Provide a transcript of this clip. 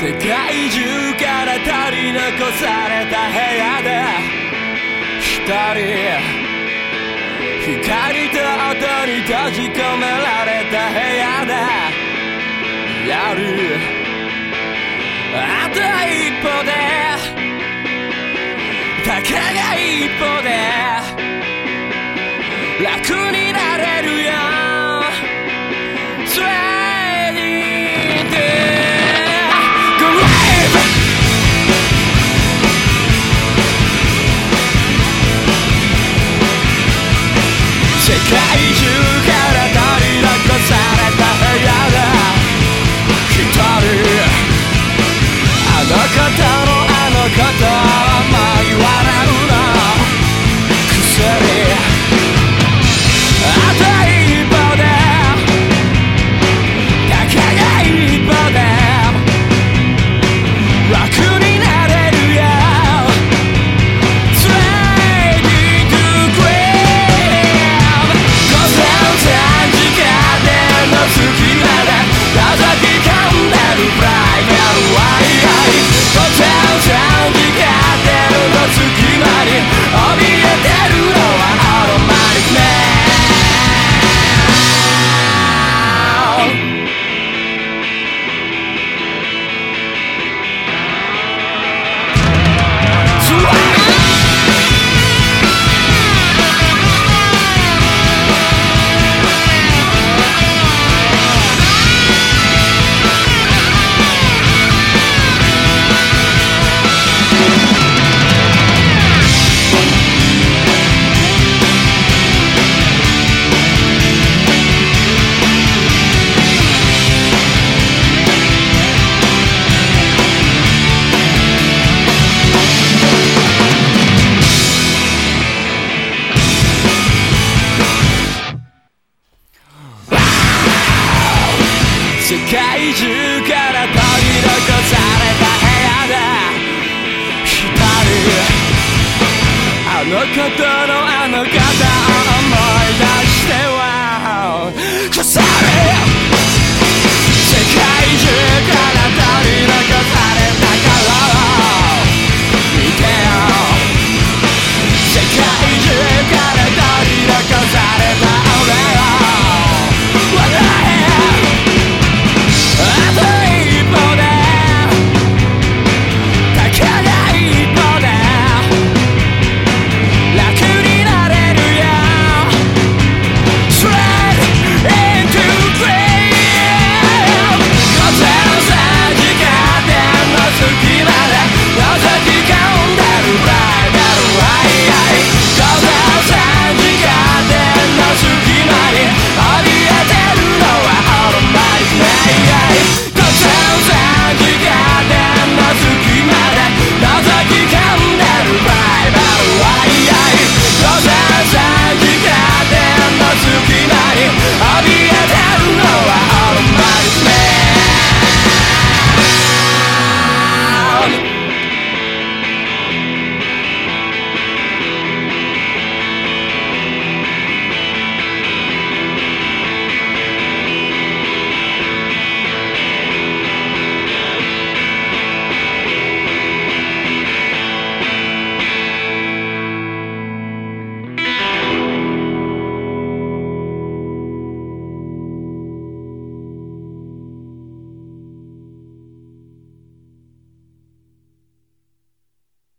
世界中から取り残された部屋で一人光と音に閉じ込められた部屋でやる。あと一歩でたかが一歩で楽になれるよ界中から取り残された部屋で光る。あのことのあの方を